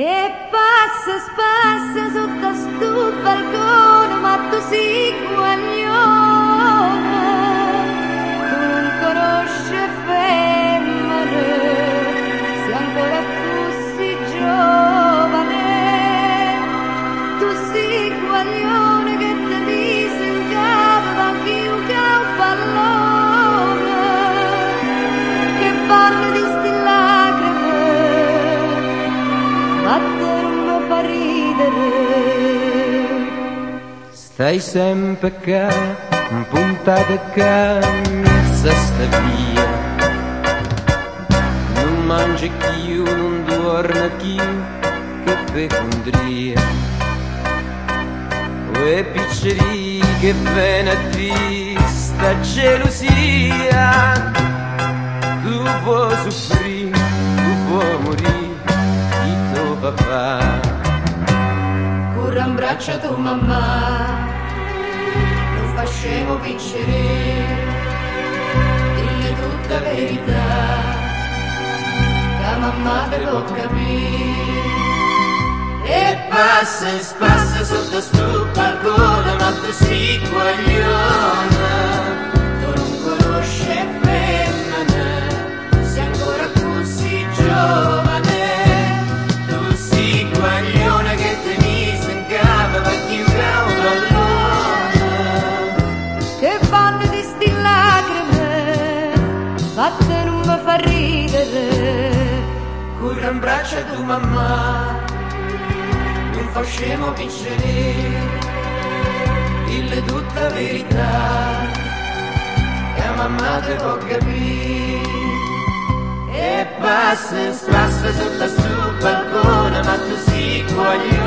E passa, passa sotto sto balcone, ma tu sei guaglione. Stai sempre qua, puntata qua, mezza sta via. Non mangi più, non dormi più, che pecondria. E picceri che venerdì, sta gelosia. Tu puoi soffrire, tu puoi morire, di tuo papà. Corra in braccio a tua mamma, non fa scemo vincere, dille tutta verità, la mamma te può capire. E passa e spassa sotto sto balcone, ma tu sei guaglione, ma te non mi fa ridere. Corra in braccio a tua mamma, non fa scemo piccere, dille tutta verità, che la mamma te può capire. E passa e spassa sotto sto balcone, ma tu sei guaglione,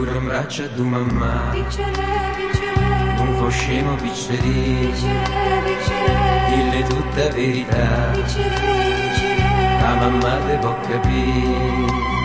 Corre in braccio a tua mamma, non fa scemo vincere, dille tutta verità, la mamma te può capire.